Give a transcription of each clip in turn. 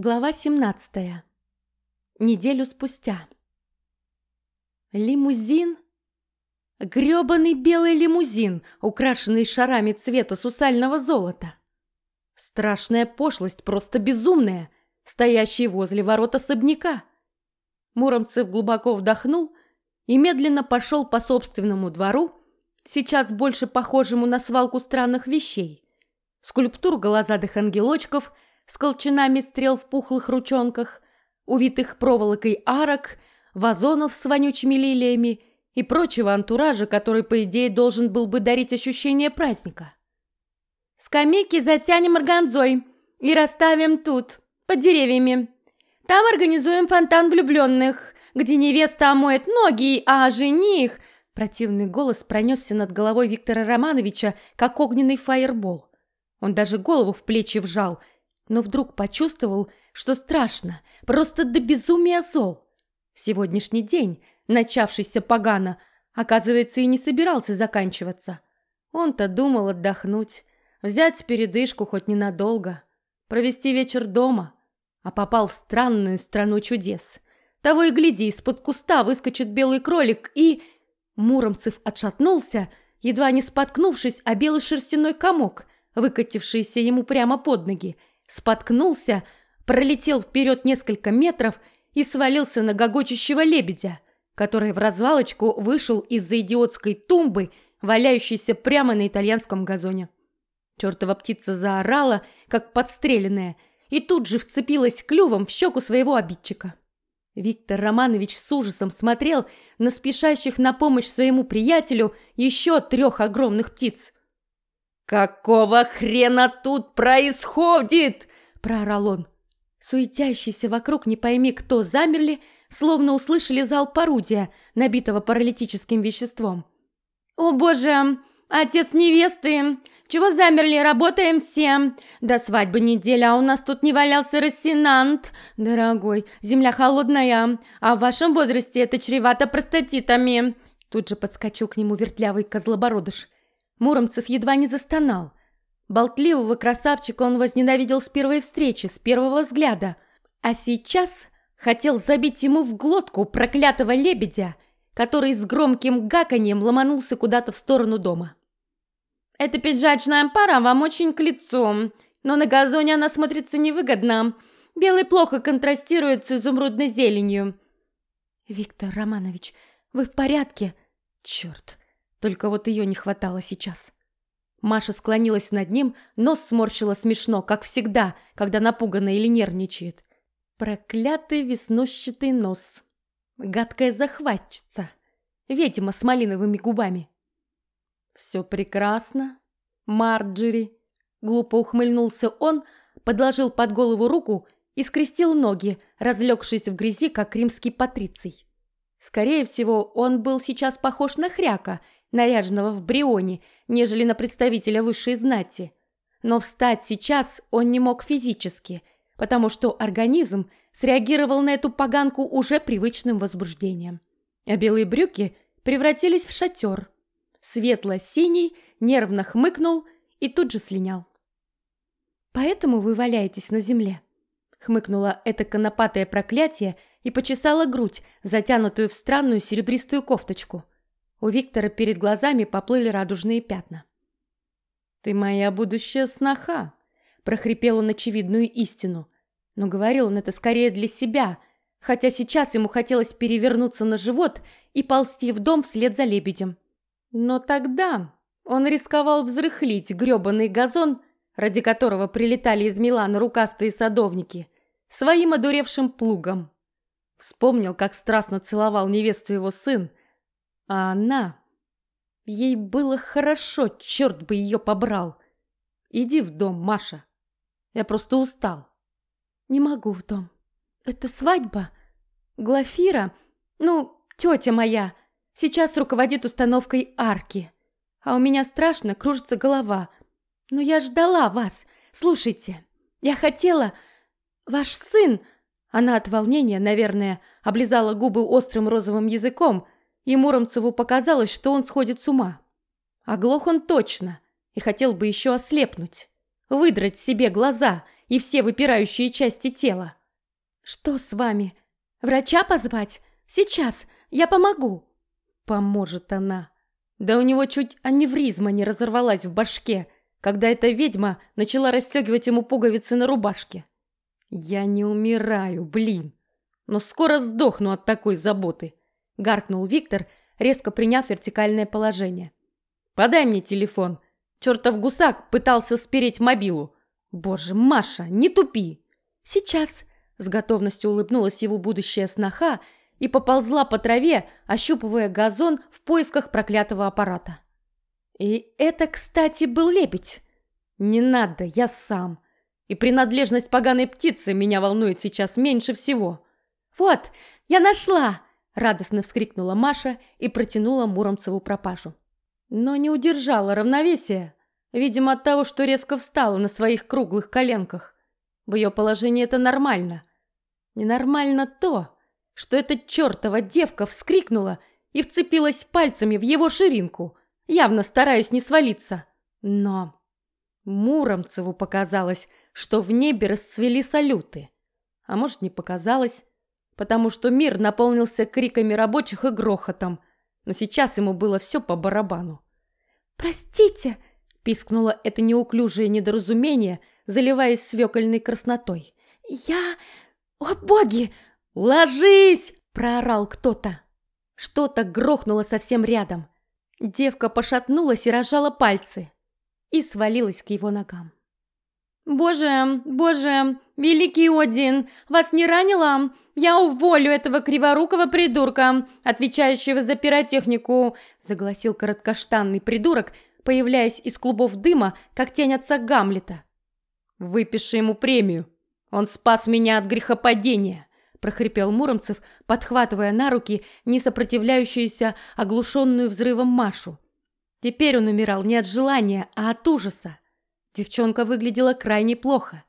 Глава 17. Неделю спустя. Лимузин? грёбаный белый лимузин, украшенный шарами цвета сусального золота. Страшная пошлость, просто безумная, стоящий возле ворот особняка. Муромцев глубоко вдохнул и медленно пошел по собственному двору, сейчас больше похожему на свалку странных вещей. Скульптур голозадых ангелочков – с колчанами стрел в пухлых ручонках, увитых проволокой арок, вазонов с вонючими лилиями и прочего антуража, который, по идее, должен был бы дарить ощущение праздника. «Скамейки затянем органзой и расставим тут, под деревьями. Там организуем фонтан влюбленных, где невеста омоет ноги, а жених...» Противный голос пронесся над головой Виктора Романовича, как огненный фаербол. Он даже голову в плечи вжал – но вдруг почувствовал, что страшно, просто до безумия зол. Сегодняшний день, начавшийся погано, оказывается, и не собирался заканчиваться. Он-то думал отдохнуть, взять передышку хоть ненадолго, провести вечер дома, а попал в странную страну чудес. Того и гляди, из-под куста выскочит белый кролик и... Муромцев отшатнулся, едва не споткнувшись о белый шерстяной комок, выкатившийся ему прямо под ноги, споткнулся, пролетел вперед несколько метров и свалился на гогочущего лебедя, который в развалочку вышел из-за идиотской тумбы, валяющейся прямо на итальянском газоне. Чертова птица заорала, как подстреленная, и тут же вцепилась клювом в щеку своего обидчика. Виктор Романович с ужасом смотрел на спешащих на помощь своему приятелю еще трех огромных птиц. «Какого хрена тут происходит?» – проорал он. Суетящиеся вокруг не пойми кто замерли, словно услышали залп орудия, набитого паралитическим веществом. «О боже, отец невесты! Чего замерли? Работаем все! До свадьбы неделя, а у нас тут не валялся рассенант! Дорогой, земля холодная, а в вашем возрасте это чревато простатитами!» Тут же подскочил к нему вертлявый козлобородыш. Муромцев едва не застонал. Болтливого красавчика он возненавидел с первой встречи, с первого взгляда. А сейчас хотел забить ему в глотку проклятого лебедя, который с громким гаканьем ломанулся куда-то в сторону дома. «Эта пиджачная пара вам очень к лицу, но на газоне она смотрится невыгодно. Белый плохо контрастирует с изумрудной зеленью». «Виктор Романович, вы в порядке?» «Черт, только вот ее не хватало сейчас. Маша склонилась над ним, нос сморщила смешно, как всегда, когда напугана или нервничает. Проклятый веснущатый нос. Гадкая захватчица. Ведьма с малиновыми губами. «Все прекрасно, Марджери!» Глупо ухмыльнулся он, подложил под голову руку и скрестил ноги, разлегшись в грязи, как римский патриций. Скорее всего, он был сейчас похож на хряка – наряженного в брионе, нежели на представителя высшей знати. Но встать сейчас он не мог физически, потому что организм среагировал на эту поганку уже привычным возбуждением. А белые брюки превратились в шатер. Светло-синий нервно хмыкнул и тут же слинял. «Поэтому вы валяетесь на земле?» Хмыкнула это конопатое проклятие и почесала грудь, затянутую в странную серебристую кофточку – у Виктора перед глазами поплыли радужные пятна. «Ты моя будущая сноха!» – прохрипел он очевидную истину. Но говорил он это скорее для себя, хотя сейчас ему хотелось перевернуться на живот и ползти в дом вслед за лебедем. Но тогда он рисковал взрыхлить грёбаный газон, ради которого прилетали из Милана рукастые садовники, своим одуревшим плугом. Вспомнил, как страстно целовал невесту его сын, а она... Ей было хорошо, черт бы ее побрал. Иди в дом, Маша. Я просто устал. Не могу в дом. Это свадьба. Глафира, ну, тетя моя, сейчас руководит установкой арки. А у меня страшно кружится голова. Но я ждала вас. Слушайте, я хотела... Ваш сын... Она от волнения, наверное, облизала губы острым розовым языком, и Муромцеву показалось, что он сходит с ума. Оглох он точно и хотел бы еще ослепнуть, выдрать себе глаза и все выпирающие части тела. «Что с вами? Врача позвать? Сейчас, я помогу!» Поможет она. Да у него чуть аневризма не разорвалась в башке, когда эта ведьма начала расстегивать ему пуговицы на рубашке. «Я не умираю, блин, но скоро сдохну от такой заботы», — гаркнул Виктор, резко приняв вертикальное положение. «Подай мне телефон. Чертов гусак пытался спереть мобилу. Боже, Маша, не тупи!» «Сейчас!» — с готовностью улыбнулась его будущая сноха и поползла по траве, ощупывая газон в поисках проклятого аппарата. И это, кстати, был лепедь. Не надо, я сам. И принадлежность поганой птицы меня волнует сейчас меньше всего. Вот, я нашла! Радостно вскрикнула Маша и протянула Муромцеву пропажу. Но не удержала равновесия, видимо, от того, что резко встала на своих круглых коленках. В ее положении это нормально. Ненормально то, что эта чертова девка вскрикнула и вцепилась пальцами в его ширинку, явно стараясь не свалиться. Но Муромцеву показалось, что в небе расцвели салюты. А может, не показалось, потому что мир наполнился криками рабочих и грохотом, но сейчас ему было все по барабану. «Простите!» – пискнуло это неуклюжее недоразумение, заливаясь свекольной краснотой. «Я... О, боги! «Ложись!» – проорал кто-то. Что-то грохнуло совсем рядом. Девка пошатнулась и разжала пальцы. И свалилась к его ногам. «Боже, боже, великий Один, вас не ранило? Я уволю этого криворукого придурка, отвечающего за пиротехнику!» Загласил короткоштанный придурок, появляясь из клубов дыма, как тень отца Гамлета. «Выпиши ему премию. Он спас меня от грехопадения!» прохрипел Муромцев, подхватывая на руки несопротивляющуюся, оглушенную взрывом Машу. Теперь он умирал не от желания, а от ужаса. Девчонка выглядела крайне плохо.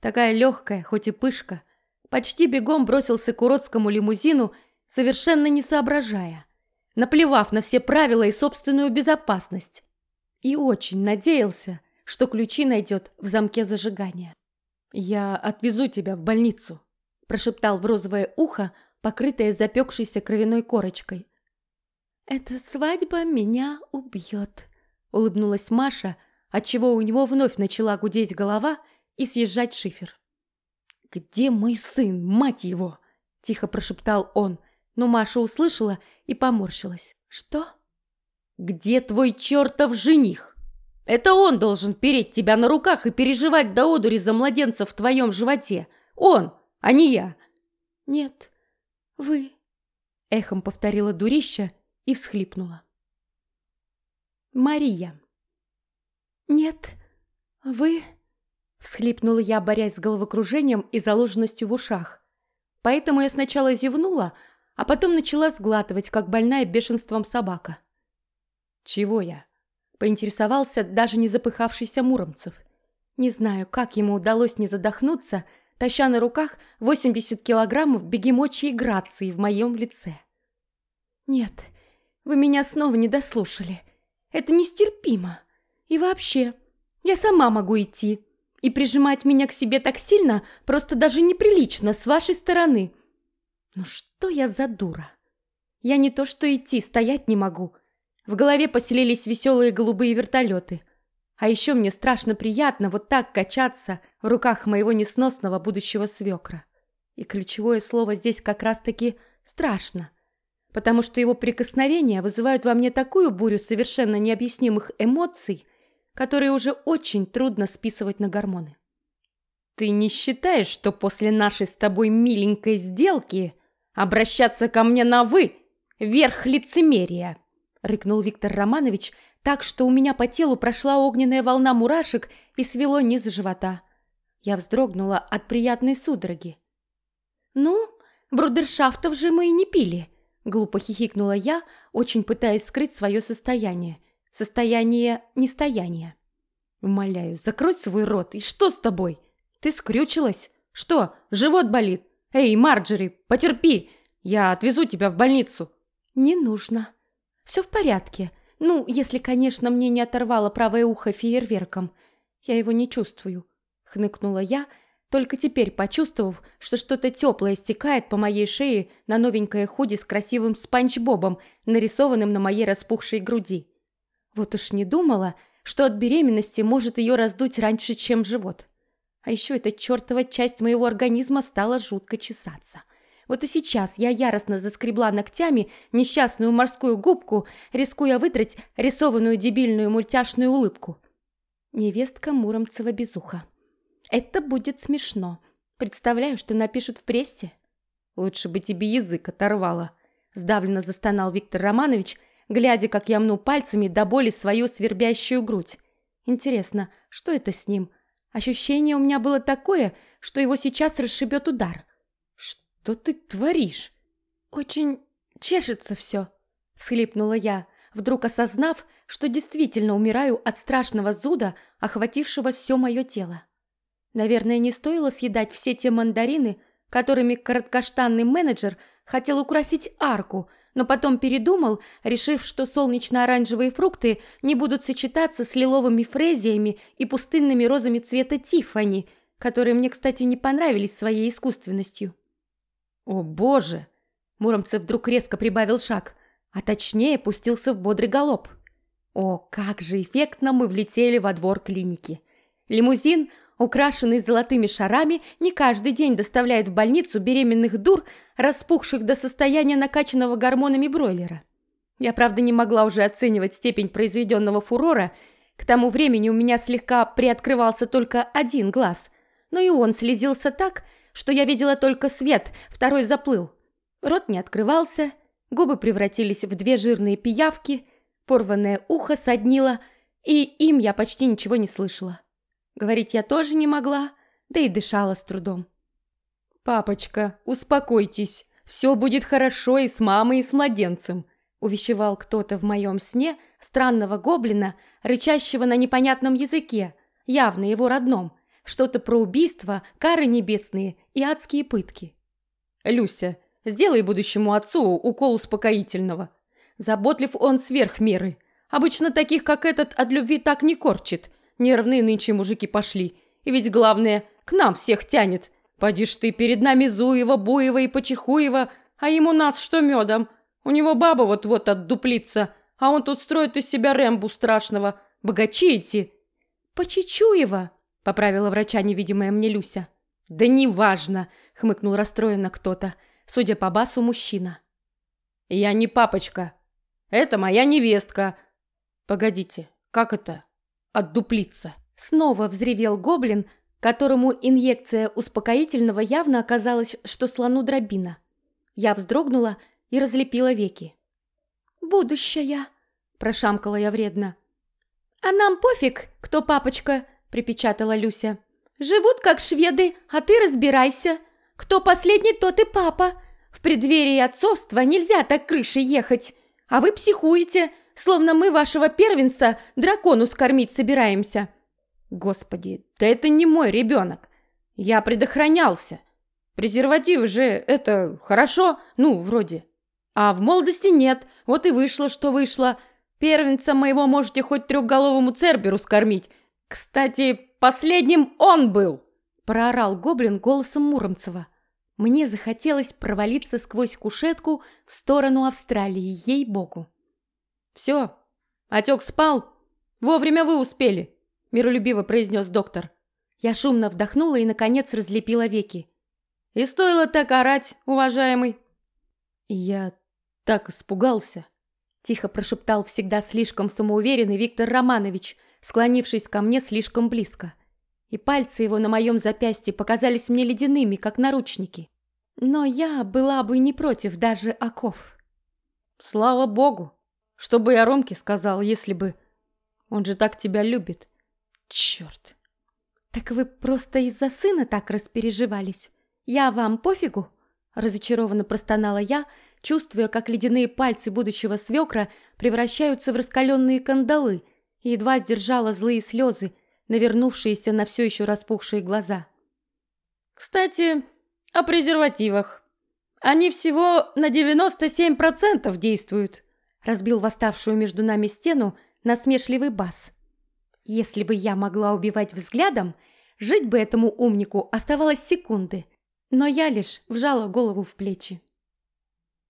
Такая легкая, хоть и пышка. Почти бегом бросился к уродскому лимузину, совершенно не соображая, наплевав на все правила и собственную безопасность. И очень надеялся, что ключи найдет в замке зажигания. «Я отвезу тебя в больницу», прошептал в розовое ухо, покрытое запекшейся кровяной корочкой. «Эта свадьба меня убьет», — улыбнулась Маша, отчего у него вновь начала гудеть голова и съезжать шифер. «Где мой сын, мать его?» — тихо прошептал он, но Маша услышала и поморщилась. «Что?» «Где твой чертов жених? Это он должен переть тебя на руках и переживать до одури за младенца в твоем животе. Он, а не я. Нет, вы, эхом повторила дурища и всхлипнула. Мария. Нет, вы, всхлипнула я, борясь с головокружением и заложенностью в ушах. Поэтому я сначала зевнула, а потом начала сглатывать, как больная бешенством собака. Чего я? поинтересовался даже не запыхавшийся Муромцев. Не знаю, как ему удалось не задохнуться, таща на руках 80 килограммов бегемочьей грации в моем лице. «Нет, вы меня снова не дослушали. Это нестерпимо. И вообще, я сама могу идти. И прижимать меня к себе так сильно просто даже неприлично с вашей стороны. Ну что я за дура? Я не то что идти, стоять не могу. В голове поселились веселые голубые вертолеты – а еще мне страшно приятно вот так качаться в руках моего несносного будущего свекра. И ключевое слово здесь как раз-таки «страшно», потому что его прикосновения вызывают во мне такую бурю совершенно необъяснимых эмоций, которые уже очень трудно списывать на гормоны. «Ты не считаешь, что после нашей с тобой миленькой сделки обращаться ко мне на «вы» — верх лицемерия?» — рыкнул Виктор Романович, так что у меня по телу прошла огненная волна мурашек и свело низ живота. Я вздрогнула от приятной судороги. «Ну, брудершафтов же мы и не пили», — глупо хихикнула я, очень пытаясь скрыть свое состояние. Состояние нестояния. «Умоляю, закрой свой рот. И что с тобой? Ты скрючилась? Что, живот болит? Эй, Марджери, потерпи! Я отвезу тебя в больницу». «Не нужно. Все в порядке. Ну, если, конечно, мне не оторвало правое ухо фейерверком. Я его не чувствую, хныкнула я, только теперь почувствовав, что что-то теплое стекает по моей шее на новенькое худи с красивым спанч-бобом, нарисованным на моей распухшей груди. Вот уж не думала, что от беременности может ее раздуть раньше, чем живот. А еще эта чертова часть моего организма стала жутко чесаться. Вот и сейчас я яростно заскребла ногтями несчастную морскую губку, рискуя выдрать рисованную дебильную мультяшную улыбку. Невестка Муромцева безуха. Это будет смешно. Представляю, что напишут в прессе. Лучше бы тебе язык оторвало. Сдавленно застонал Виктор Романович, глядя, как я мну пальцами до боли свою свербящую грудь. Интересно, что это с ним? Ощущение у меня было такое, что его сейчас расшибет удар. Что ты творишь? Очень чешется все, всхлипнула я, вдруг осознав, что действительно умираю от страшного зуда, охватившего все мое тело. Наверное, не стоило съедать все те мандарины, которыми короткоштанный менеджер хотел украсить арку, но потом передумал, решив, что солнечно-оранжевые фрукты не будут сочетаться с лиловыми фрезиями и пустынными розами цвета Тиффани, которые мне, кстати, не понравились своей искусственностью. «О, боже!» Муромцев вдруг резко прибавил шаг, а точнее пустился в бодрый галоп. О, как же эффектно мы влетели во двор клиники. Лимузин украшенный золотыми шарами, не каждый день доставляет в больницу беременных дур, распухших до состояния накачанного гормонами бройлера. Я, правда, не могла уже оценивать степень произведенного фурора. К тому времени у меня слегка приоткрывался только один глаз, но и он слезился так, что я видела только свет, второй заплыл. Рот не открывался, губы превратились в две жирные пиявки, порванное ухо соднило, и им я почти ничего не слышала. Говорить я тоже не могла, да и дышала с трудом. «Папочка, успокойтесь, все будет хорошо и с мамой, и с младенцем», увещевал кто-то в моем сне странного гоблина, рычащего на непонятном языке, явно его родном, что-то про убийство, кары небесные и адские пытки. «Люся, сделай будущему отцу укол успокоительного. Заботлив он сверх меры. Обычно таких, как этот, от любви так не корчит. Нервные нынче мужики пошли. И ведь главное, к нам всех тянет. Поди ж ты, перед нами Зуева, Буева и Почихуева, а ему нас что медом? У него баба вот-вот отдуплится, а он тут строит из себя Рэмбу страшного. Богачи эти. Почечуева, поправила врача невидимая мне Люся. Да неважно, хмыкнул расстроенно кто-то. Судя по басу, мужчина. Я не папочка. Это моя невестка. Погодите, как это? Отдуплиться. Снова взревел гоблин, которому инъекция успокоительного явно оказалась, что слону дробина. Я вздрогнула и разлепила веки. «Будущая!» – прошамкала я вредно. «А нам пофиг, кто папочка!» – припечатала Люся. «Живут как шведы, а ты разбирайся. Кто последний, тот и папа. В преддверии отцовства нельзя так крышей ехать. А вы психуете, словно мы вашего первенца дракону скормить собираемся. Господи, да это не мой ребенок. Я предохранялся. Презерватив же это хорошо, ну, вроде. А в молодости нет, вот и вышло, что вышло. Первенца моего можете хоть трехголовому церберу скормить. Кстати, последним он был, проорал гоблин голосом Муромцева. Мне захотелось провалиться сквозь кушетку в сторону Австралии, ей-богу. «Все, отек спал. Вовремя вы успели», – миролюбиво произнес доктор. Я шумно вдохнула и, наконец, разлепила веки. «И стоило так орать, уважаемый!» «Я так испугался!» – тихо прошептал всегда слишком самоуверенный Виктор Романович, склонившись ко мне слишком близко. И пальцы его на моем запястье показались мне ледяными, как наручники. Но я была бы не против даже оков. «Слава богу!» Что бы я Ромке сказал, если бы... Он же так тебя любит. Черт. Так вы просто из-за сына так распереживались? Я вам пофигу? Разочарованно простонала я, чувствуя, как ледяные пальцы будущего свекра превращаются в раскаленные кандалы, и едва сдержала злые слезы, навернувшиеся на все еще распухшие глаза. Кстати, о презервативах. Они всего на 97% действуют разбил восставшую между нами стену насмешливый бас. Если бы я могла убивать взглядом, Жить бы этому умнику оставалось секунды, но я лишь вжала голову в плечи.